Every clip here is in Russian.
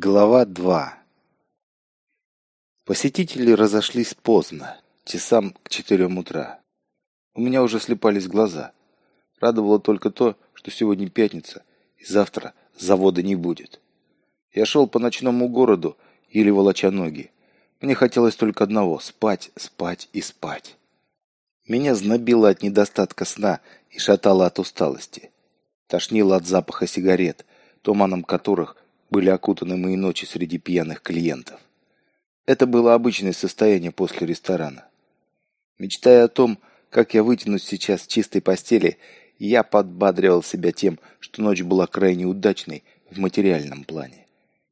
Глава 2 Посетители разошлись поздно, часам к четырем утра. У меня уже слепались глаза. Радовало только то, что сегодня пятница, и завтра завода не будет. Я шел по ночному городу, еле волоча ноги. Мне хотелось только одного – спать, спать и спать. Меня знобило от недостатка сна и шатало от усталости. Тошнило от запаха сигарет, туманом которых – были окутаны мои ночи среди пьяных клиентов. Это было обычное состояние после ресторана. Мечтая о том, как я вытянусь сейчас в чистой постели, я подбадривал себя тем, что ночь была крайне удачной в материальном плане.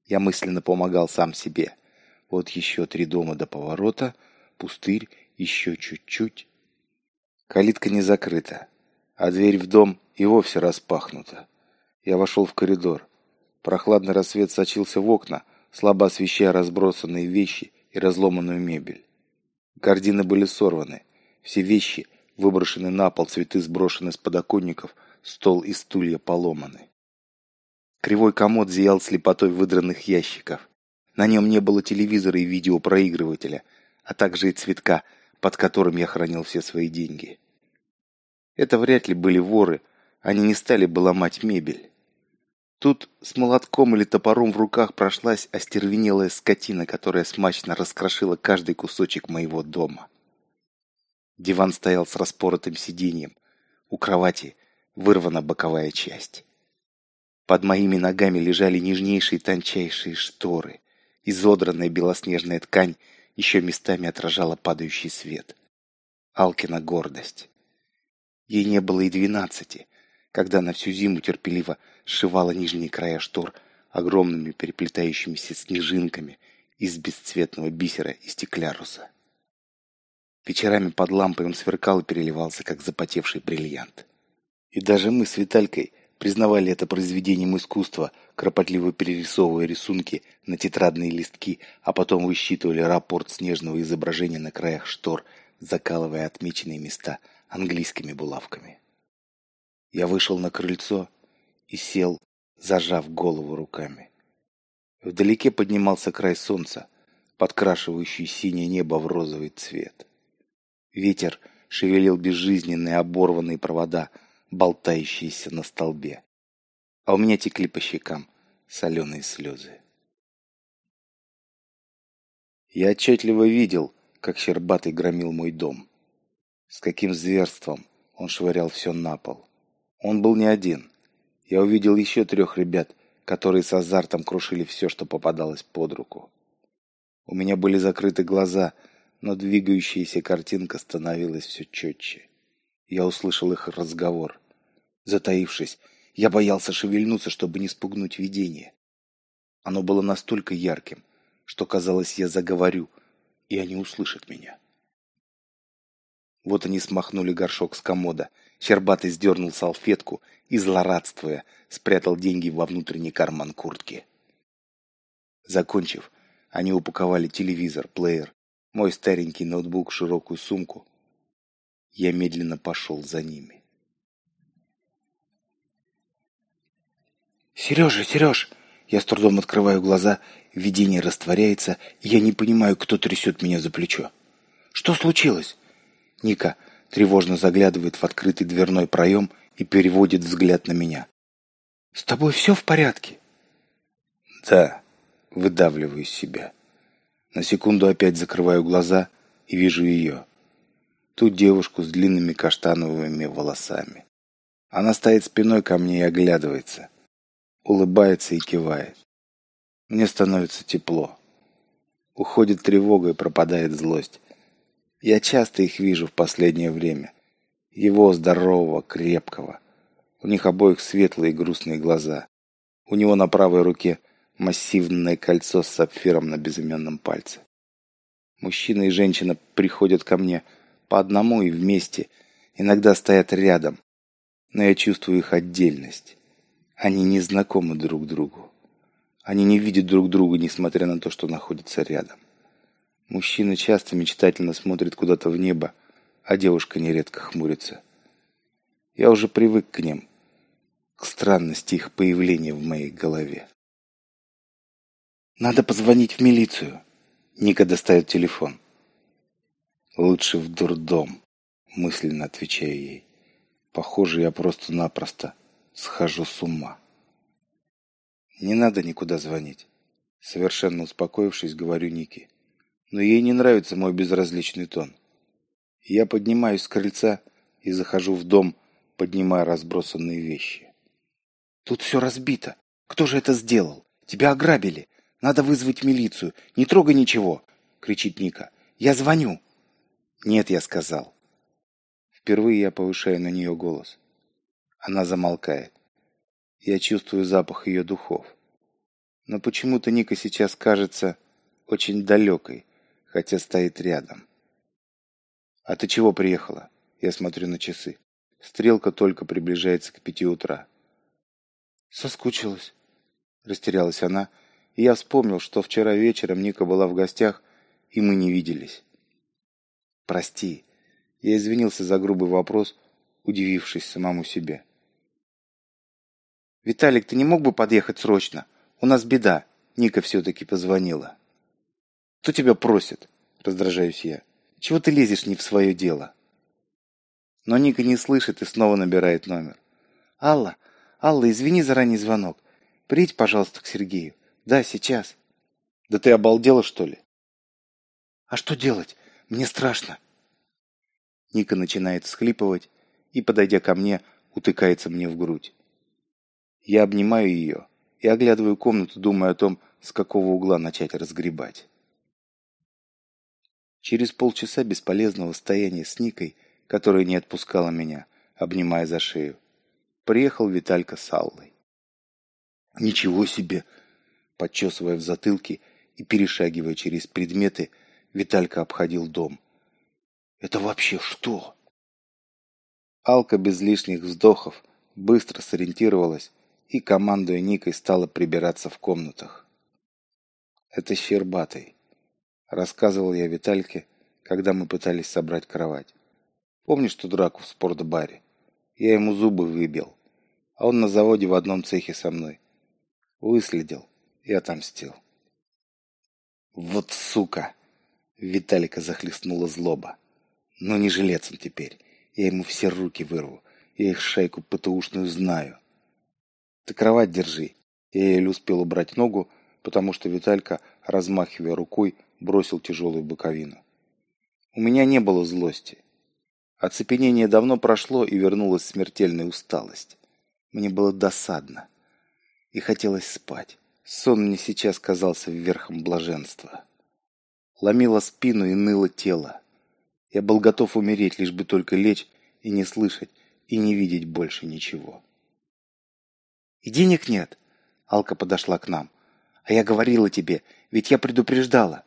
Я мысленно помогал сам себе. Вот еще три дома до поворота, пустырь, еще чуть-чуть. Калитка не закрыта, а дверь в дом и вовсе распахнута. Я вошел в коридор. Прохладный рассвет сочился в окна, слабо освещая разбросанные вещи и разломанную мебель. Гардины были сорваны, все вещи выброшены на пол, цветы сброшены с подоконников, стол и стулья поломаны. Кривой комод зиял слепотой выдранных ящиков. На нем не было телевизора и видеопроигрывателя, а также и цветка, под которым я хранил все свои деньги. Это вряд ли были воры, они не стали бы ломать мебель. Тут с молотком или топором в руках прошлась остервенелая скотина, которая смачно раскрошила каждый кусочек моего дома. Диван стоял с распоротым сиденьем. У кровати вырвана боковая часть. Под моими ногами лежали нежнейшие тончайшие шторы. Изодранная белоснежная ткань еще местами отражала падающий свет. Алкина гордость. Ей не было и двенадцати, когда на всю зиму терпеливо сшивала нижние края штор огромными переплетающимися снежинками из бесцветного бисера и стекляруса. Вечерами под лампой он сверкал и переливался, как запотевший бриллиант. И даже мы с Виталькой признавали это произведением искусства, кропотливо перерисовывая рисунки на тетрадные листки, а потом высчитывали рапорт снежного изображения на краях штор, закалывая отмеченные места английскими булавками. Я вышел на крыльцо и сел, зажав голову руками. Вдалеке поднимался край солнца, подкрашивающий синее небо в розовый цвет. Ветер шевелил безжизненные оборванные провода, болтающиеся на столбе. А у меня текли по щекам соленые слезы. Я отчетливо видел, как Щербатый громил мой дом. С каким зверством он швырял все на пол. Он был не один. Я увидел еще трех ребят, которые с азартом крушили все, что попадалось под руку. У меня были закрыты глаза, но двигающаяся картинка становилась все четче. Я услышал их разговор. Затаившись, я боялся шевельнуться, чтобы не спугнуть видение. Оно было настолько ярким, что казалось, я заговорю, и они услышат меня. Вот они смахнули горшок с комода. Щербатый сдернул салфетку и, злорадствуя, спрятал деньги во внутренний карман куртки. Закончив, они упаковали телевизор, плеер, мой старенький ноутбук, широкую сумку. Я медленно пошел за ними. «Сережа, Сереж!» Я с трудом открываю глаза, видение растворяется, и я не понимаю, кто трясет меня за плечо. «Что случилось?» Ника тревожно заглядывает в открытый дверной проем и переводит взгляд на меня. «С тобой все в порядке?» «Да», — выдавливаю из себя. На секунду опять закрываю глаза и вижу ее. Ту девушку с длинными каштановыми волосами. Она стоит спиной ко мне и оглядывается. Улыбается и кивает. Мне становится тепло. Уходит тревога и пропадает злость. Я часто их вижу в последнее время. Его здорового, крепкого. У них обоих светлые грустные глаза. У него на правой руке массивное кольцо с сапфиром на безымянном пальце. Мужчина и женщина приходят ко мне по одному и вместе, иногда стоят рядом, но я чувствую их отдельность. Они не знакомы друг другу. Они не видят друг друга, несмотря на то, что находятся рядом. Мужчина часто мечтательно смотрит куда-то в небо, а девушка нередко хмурится. Я уже привык к ним, к странности их появления в моей голове. Надо позвонить в милицию. Ника достает телефон. Лучше в дурдом, мысленно отвечаю ей. Похоже, я просто-напросто схожу с ума. Не надо никуда звонить. Совершенно успокоившись, говорю Нике. Но ей не нравится мой безразличный тон. Я поднимаюсь с крыльца и захожу в дом, поднимая разбросанные вещи. Тут все разбито. Кто же это сделал? Тебя ограбили. Надо вызвать милицию. Не трогай ничего, кричит Ника. Я звоню. Нет, я сказал. Впервые я повышаю на нее голос. Она замолкает. Я чувствую запах ее духов. Но почему-то Ника сейчас кажется очень далекой, хотя стоит рядом. «А ты чего приехала?» Я смотрю на часы. Стрелка только приближается к пяти утра. «Соскучилась», — растерялась она, и я вспомнил, что вчера вечером Ника была в гостях, и мы не виделись. «Прости», — я извинился за грубый вопрос, удивившись самому себе. «Виталик, ты не мог бы подъехать срочно? У нас беда», — Ника все-таки позвонила. «Кто тебя просит?» — раздражаюсь я. Чего ты лезешь не в свое дело?» Но Ника не слышит и снова набирает номер. «Алла, Алла, извини за ранний звонок. Приедь, пожалуйста, к Сергею. Да, сейчас». «Да ты обалдела, что ли?» «А что делать? Мне страшно». Ника начинает всхлипывать и, подойдя ко мне, утыкается мне в грудь. Я обнимаю ее и оглядываю комнату, думая о том, с какого угла начать разгребать. Через полчаса бесполезного стояния с Никой, которая не отпускала меня, обнимая за шею, приехал Виталька с Аллой. «Ничего себе!» Подчесывая в затылке и перешагивая через предметы, Виталька обходил дом. «Это вообще что?» Алка без лишних вздохов быстро сориентировалась и, командуя Никой, стала прибираться в комнатах. «Это Щербатый. Рассказывал я Витальке, когда мы пытались собрать кровать. Помнишь ту драку в спортбаре? Я ему зубы выбил, а он на заводе в одном цехе со мной. Выследил и отомстил. Вот сука! Виталика захлестнула злоба. Но не жилец он теперь. Я ему все руки вырву. Я их шайку ПТУшную знаю. Ты кровать держи. Я еле успел убрать ногу, потому что Виталька, размахивая рукой, бросил тяжелую боковину. У меня не было злости. Оцепенение давно прошло, и вернулась смертельная усталость. Мне было досадно. И хотелось спать. Сон мне сейчас казался верхом блаженства. Ломило спину и ныло тело. Я был готов умереть, лишь бы только лечь и не слышать, и не видеть больше ничего. «И денег нет?» Алка подошла к нам. «А я говорила тебе, ведь я предупреждала».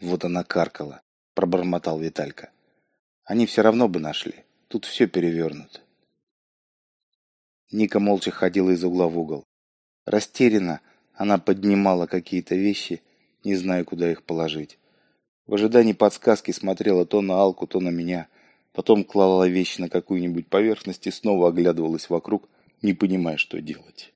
Вот она каркала, пробормотал Виталька. Они все равно бы нашли. Тут все перевернуто. Ника молча ходила из угла в угол. Растерянно она поднимала какие-то вещи, не зная, куда их положить. В ожидании подсказки смотрела то на Алку, то на меня. Потом клала вещи на какую-нибудь поверхность и снова оглядывалась вокруг, не понимая, что делать.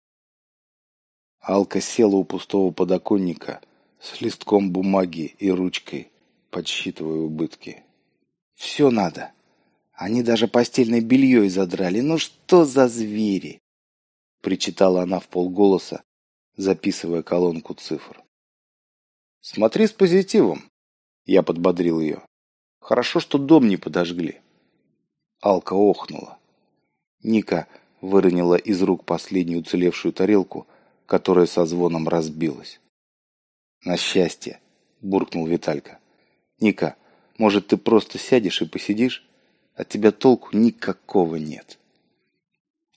Алка села у пустого подоконника, с листком бумаги и ручкой, подсчитывая убытки. «Все надо. Они даже постельное белье и задрали. Ну что за звери?» Причитала она в полголоса, записывая колонку цифр. «Смотри с позитивом», — я подбодрил ее. «Хорошо, что дом не подожгли». Алка охнула. Ника выронила из рук последнюю уцелевшую тарелку, которая со звоном разбилась. «На счастье!» – буркнул Виталька. «Ника, может, ты просто сядешь и посидишь? От тебя толку никакого нет».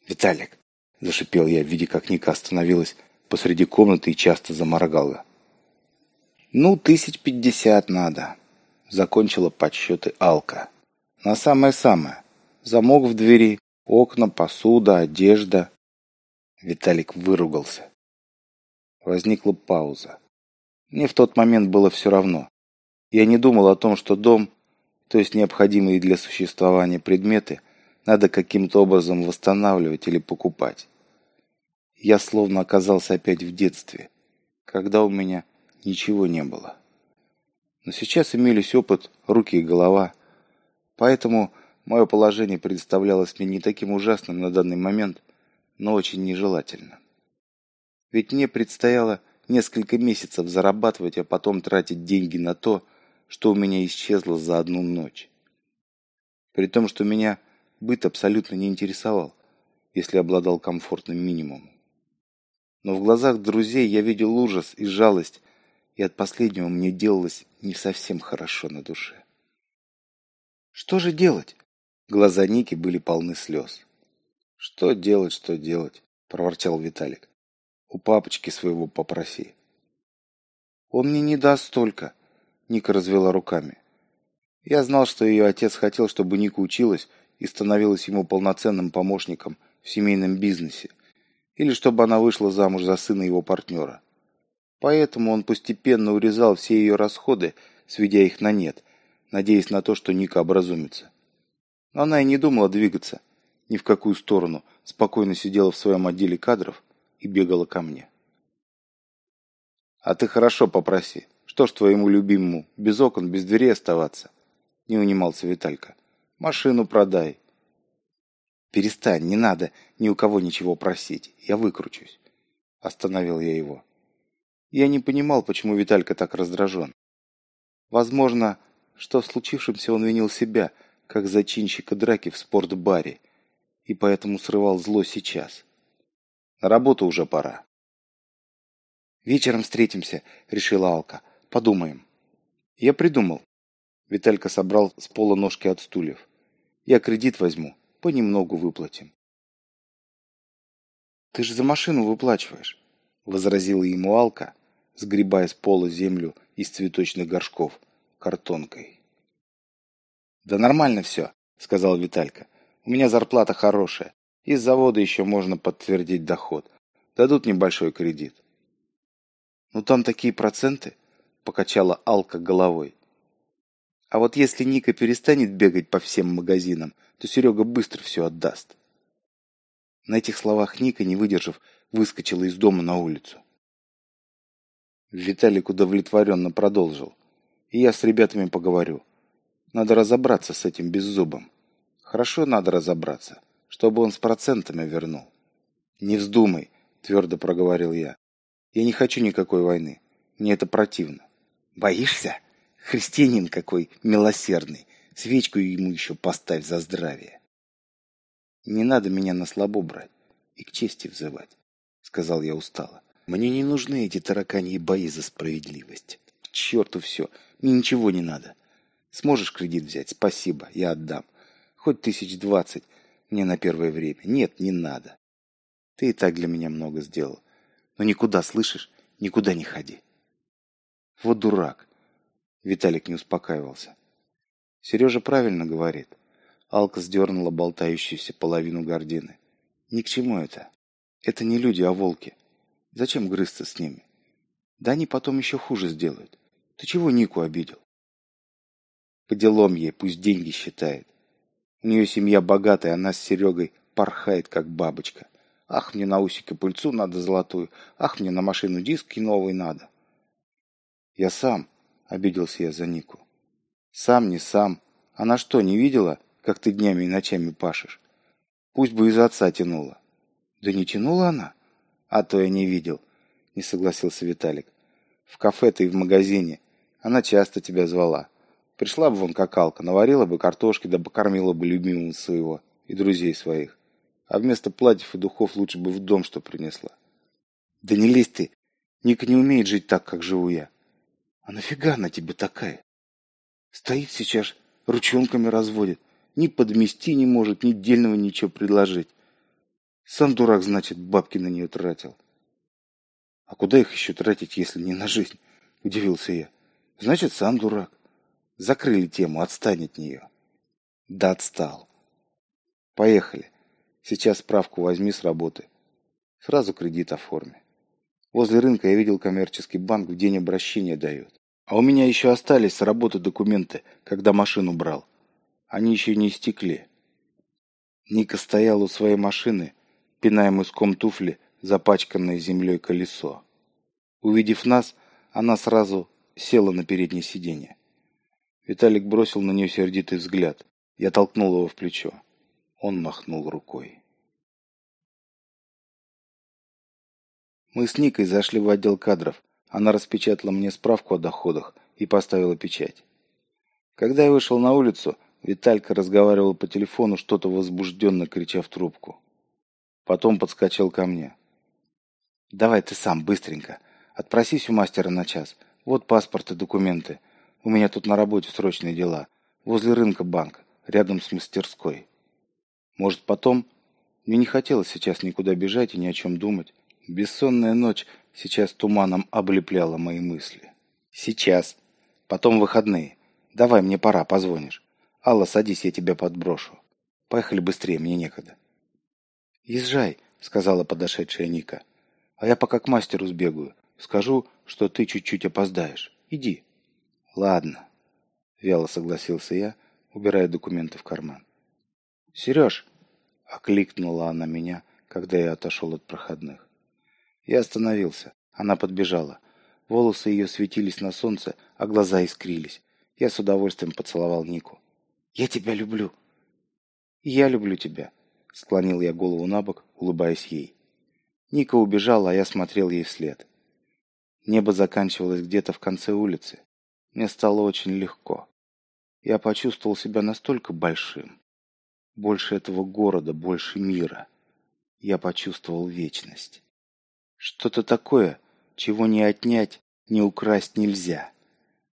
«Виталик!» – зашипел я, видя, как Ника остановилась посреди комнаты и часто заморгала. «Ну, тысяч пятьдесят надо», – закончила подсчеты Алка. «На самое-самое. Замок в двери, окна, посуда, одежда». Виталик выругался. Возникла пауза. Мне в тот момент было все равно. Я не думал о том, что дом, то есть необходимые для существования предметы, надо каким-то образом восстанавливать или покупать. Я словно оказался опять в детстве, когда у меня ничего не было. Но сейчас имелись опыт, руки и голова. Поэтому мое положение представлялось мне не таким ужасным на данный момент, но очень нежелательным. Ведь мне предстояло несколько месяцев зарабатывать, а потом тратить деньги на то, что у меня исчезло за одну ночь. При том, что меня быт абсолютно не интересовал, если обладал комфортным минимумом. Но в глазах друзей я видел ужас и жалость, и от последнего мне делалось не совсем хорошо на душе. «Что же делать?» Глаза Ники были полны слез. «Что делать, что делать?» – проворчал Виталик. «У папочки своего попроси». «Он мне не даст столько», – Ника развела руками. Я знал, что ее отец хотел, чтобы Ника училась и становилась ему полноценным помощником в семейном бизнесе, или чтобы она вышла замуж за сына его партнера. Поэтому он постепенно урезал все ее расходы, сведя их на нет, надеясь на то, что Ника образумится. Но она и не думала двигаться ни в какую сторону, спокойно сидела в своем отделе кадров и бегала ко мне. «А ты хорошо попроси. Что ж твоему любимому, без окон, без дверей оставаться?» Не унимался Виталька. «Машину продай». «Перестань, не надо ни у кого ничего просить. Я выкручусь». Остановил я его. Я не понимал, почему Виталька так раздражен. Возможно, что в случившемся он винил себя, как зачинщика драки в спортбаре, и поэтому срывал зло сейчас. На работу уже пора. «Вечером встретимся», — решила Алка. «Подумаем». Я придумал. Виталька собрал с пола ножки от стульев. «Я кредит возьму, понемногу выплатим». «Ты же за машину выплачиваешь», — возразила ему Алка, сгребая с пола землю из цветочных горшков картонкой. «Да нормально все», — сказал Виталька. «У меня зарплата хорошая. Из завода еще можно подтвердить доход. Дадут небольшой кредит». «Ну там такие проценты», — покачала Алка головой. «А вот если Ника перестанет бегать по всем магазинам, то Серега быстро все отдаст». На этих словах Ника, не выдержав, выскочила из дома на улицу. Виталик удовлетворенно продолжил. И я с ребятами поговорю. Надо разобраться с этим беззубом. Хорошо надо разобраться, чтобы он с процентами вернул. Не вздумай, твердо проговорил я. Я не хочу никакой войны. Мне это противно. Боишься? Христианин какой милосердный. Свечку ему еще поставь за здравие. Не надо меня на слабо брать и к чести взывать, сказал я устало. Мне не нужны эти тараканьи бои за справедливость. К черту все, мне ничего не надо. Сможешь кредит взять? Спасибо, я отдам. Хоть тысяч двадцать мне на первое время. Нет, не надо. Ты и так для меня много сделал. Но никуда, слышишь? Никуда не ходи. Вот дурак. Виталик не успокаивался. Сережа правильно говорит. Алка сдернула болтающуюся половину гордины. Ни к чему это. Это не люди, а волки. Зачем грызться с ними? Да они потом еще хуже сделают. Ты чего Нику обидел? По делам ей, пусть деньги считает. У нее семья богатая, она с Серегой порхает, как бабочка. Ах, мне на усики пыльцу надо золотую. Ах, мне на машину диски новый надо. Я сам, обиделся я за Нику. Сам, не сам. Она что, не видела, как ты днями и ночами пашешь? Пусть бы из отца тянула. Да не тянула она. А то я не видел, не согласился Виталик. В кафе-то и в магазине. Она часто тебя звала. Пришла бы вон какалка, наварила бы картошки, да покормила бы любимого своего и друзей своих. А вместо платьев и духов лучше бы в дом что принесла. Да не лезь ты. Ника не умеет жить так, как живу я. А нафига она тебе такая? Стоит сейчас, ручонками разводит. Ни подмести не может, ни дельного ничего предложить. Сам дурак, значит, бабки на нее тратил. А куда их еще тратить, если не на жизнь? Удивился я. Значит, сам дурак. Закрыли тему, отстань от нее. Да отстал. Поехали. Сейчас справку возьми с работы. Сразу кредит оформи. Возле рынка я видел коммерческий банк, в день обращения дает. А у меня еще остались с работы документы, когда машину брал. Они еще не истекли. Ника стоял у своей машины, пиная мыском туфли запачканное землей колесо. Увидев нас, она сразу села на переднее сиденье. Виталик бросил на нее сердитый взгляд. Я толкнул его в плечо. Он махнул рукой. Мы с Никой зашли в отдел кадров. Она распечатала мне справку о доходах и поставила печать. Когда я вышел на улицу, Виталька разговаривал по телефону, что-то возбужденно крича в трубку. Потом подскочил ко мне. «Давай ты сам, быстренько. Отпросись у мастера на час. Вот паспорт и документы. У меня тут на работе срочные дела. Возле рынка банк, рядом с мастерской. Может, потом? Мне не хотелось сейчас никуда бежать и ни о чем думать. Бессонная ночь сейчас туманом облепляла мои мысли. Сейчас. Потом выходные. Давай, мне пора, позвонишь. Алла, садись, я тебя подброшу. Поехали быстрее, мне некогда. Езжай, сказала подошедшая Ника. А я пока к мастеру сбегаю. Скажу, что ты чуть-чуть опоздаешь. Иди. Ладно. Вяло согласился я, убирая документы в карман. Сереж, окликнула она меня, когда я отошел от проходных. Я остановился. Она подбежала. Волосы ее светились на солнце, а глаза искрились. Я с удовольствием поцеловал Нику. «Я тебя люблю». «Я люблю тебя», — склонил я голову на бок, улыбаясь ей. Ника убежала, а я смотрел ей вслед. Небо заканчивалось где-то в конце улицы. Мне стало очень легко. Я почувствовал себя настолько большим. Больше этого города, больше мира. Я почувствовал вечность. Что-то такое, чего не отнять, не украсть нельзя.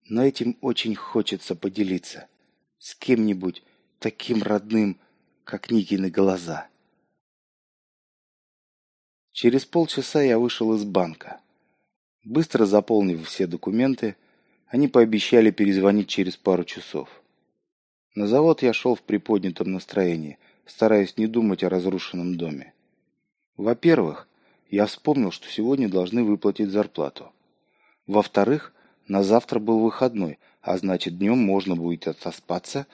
Но этим очень хочется поделиться. С кем-нибудь таким родным, как Никины глаза. Через полчаса я вышел из банка. Быстро заполнив все документы, они пообещали перезвонить через пару часов. На завод я шел в приподнятом настроении, стараясь не думать о разрушенном доме. Во-первых, я вспомнил, что сегодня должны выплатить зарплату. Во-вторых, на завтра был выходной, а значит днем можно будет отоспаться.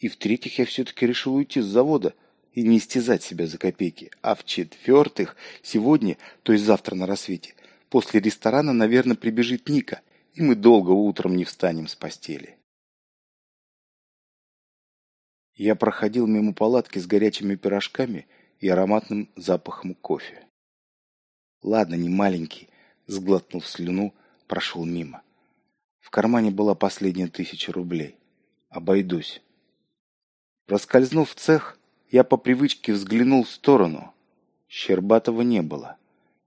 И в-третьих, я все-таки решил уйти с завода и не истязать себя за копейки. А в-четвертых, сегодня, то есть завтра на рассвете, после ресторана, наверное, прибежит Ника, и мы долго утром не встанем с постели. Я проходил мимо палатки с горячими пирожками и ароматным запахом кофе. Ладно, не маленький, сглотнув слюну, прошел мимо. В кармане была последняя тысяча рублей. Обойдусь. Проскользнув в цех, я по привычке взглянул в сторону. Щербатова не было.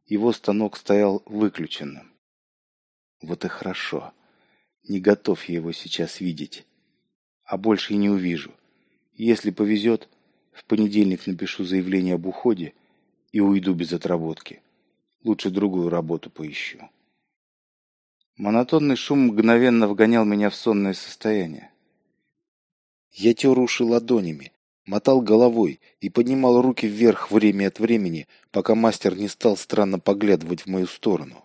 Его станок стоял выключенным. Вот и хорошо. Не готов я его сейчас видеть. А больше и не увижу. Если повезет, в понедельник напишу заявление об уходе и уйду без отработки. Лучше другую работу поищу. Монотонный шум мгновенно вгонял меня в сонное состояние. Я тер уши ладонями, мотал головой и поднимал руки вверх время от времени, пока мастер не стал странно поглядывать в мою сторону.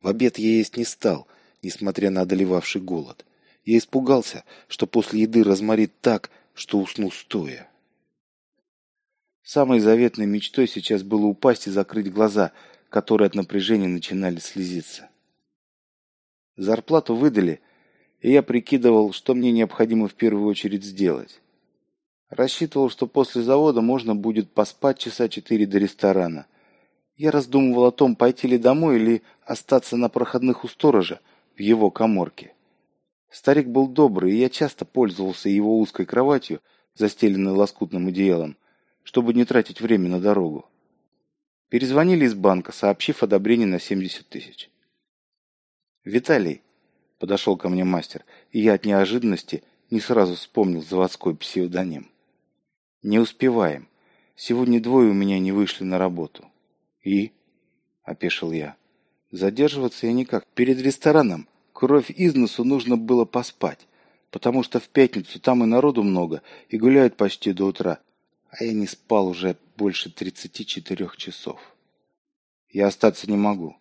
В обед я есть не стал, несмотря на одолевавший голод. Я испугался, что после еды разморит так, что усну стоя. Самой заветной мечтой сейчас было упасть и закрыть глаза, которые от напряжения начинали слезиться. Зарплату выдали, и я прикидывал, что мне необходимо в первую очередь сделать. Рассчитывал, что после завода можно будет поспать часа четыре до ресторана. Я раздумывал о том, пойти ли домой или остаться на проходных у сторожа в его коморке. Старик был добрый, и я часто пользовался его узкой кроватью, застеленной лоскутным одеялом, чтобы не тратить время на дорогу. Перезвонили из банка, сообщив одобрение на 70 тысяч. «Виталий!» – подошел ко мне мастер, и я от неожиданности не сразу вспомнил заводской псевдоним. «Не успеваем. Сегодня двое у меня не вышли на работу». «И?» – опешил я. «Задерживаться я никак. Перед рестораном кровь из носу нужно было поспать, потому что в пятницу там и народу много, и гуляют почти до утра, а я не спал уже больше тридцати четырех часов. Я остаться не могу.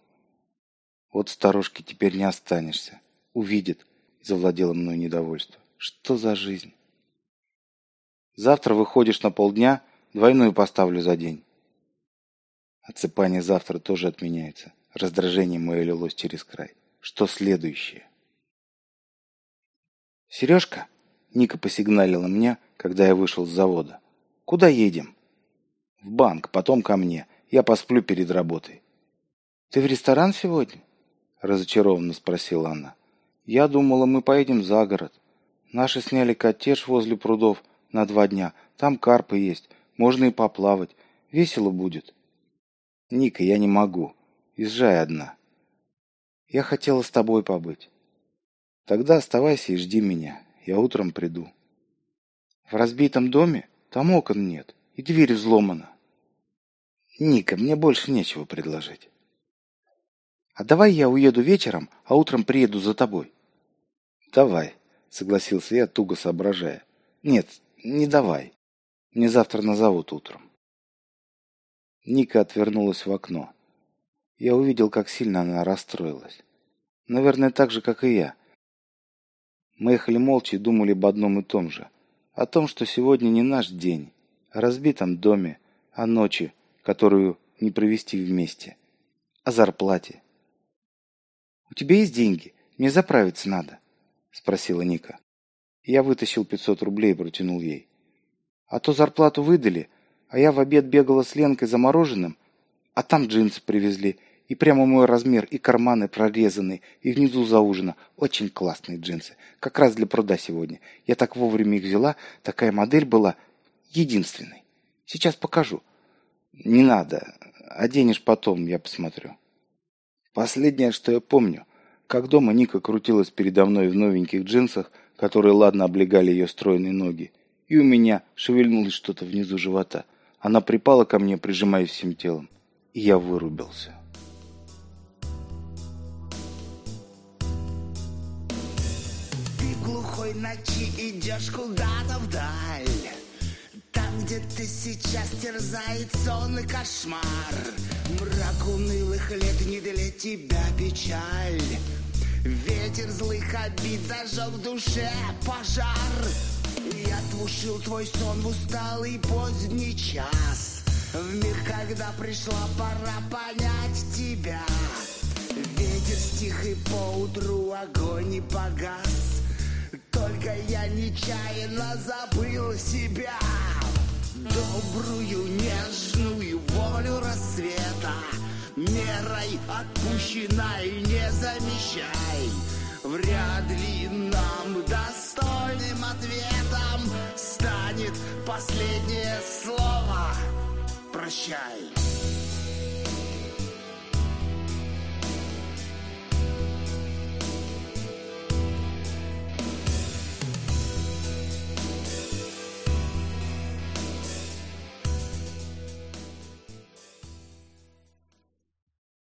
Вот старушки теперь не останешься. Увидит, завладело мной недовольство. Что за жизнь? Завтра выходишь на полдня, двойную поставлю за день. Отсыпание завтра тоже отменяется. Раздражение мое лилось через край. Что следующее? «Сережка?» Ника посигналила мне, когда я вышел с завода. «Куда едем?» «В банк, потом ко мне. Я посплю перед работой». «Ты в ресторан сегодня?» Разочарованно спросила она. «Я думала, мы поедем за город. Наши сняли коттедж возле прудов на два дня. Там карпы есть. Можно и поплавать. Весело будет». «Ника, я не могу. Езжай одна». «Я хотела с тобой побыть». «Тогда оставайся и жди меня. Я утром приду». «В разбитом доме? Там окон нет. И дверь взломана». «Ника, мне больше нечего предложить». «А давай я уеду вечером, а утром приеду за тобой». «Давай», — согласился я, туго соображая. «Нет, не давай. Мне завтра назовут утром». Ника отвернулась в окно. Я увидел, как сильно она расстроилась. Наверное, так же, как и я. Мы ехали молча и думали об одном и том же. О том, что сегодня не наш день. О разбитом доме. О ночи, которую не провести вместе. О зарплате. «У тебя есть деньги? Мне заправиться надо», — спросила Ника. Я вытащил 500 рублей и протянул ей. «А то зарплату выдали, а я в обед бегала с Ленкой за мороженым, а там джинсы привезли, и прямо мой размер, и карманы прорезаны, и внизу заужено. Очень классные джинсы. Как раз для пруда сегодня. Я так вовремя их взяла, такая модель была единственной. Сейчас покажу. Не надо. Оденешь потом, я посмотрю. Последнее, что я помню, как дома Ника крутилась передо мной в новеньких джинсах, которые ладно облегали ее стройные ноги, и у меня шевельнулось что-то внизу живота. Она припала ко мне, прижимаясь всем телом, и я вырубился. глухой ночи идешь куда-то вдаль. Там, где ты сейчас терзает сон и кошмар. Мрак унылых лет не для тебя печаль. Ветер злых обид зажег в душе пожар Я тушил твой сон в усталый поздний час. В миг, когда пришла пора понять тебя. Ветер стих и поутру огонь не погас. Только я нечаянно забыл себя. Добрую, нежную волю рассвета. Мерой отпущенной не замещай Вряд ли нам достойным ответом Станет последнее слово. Прощай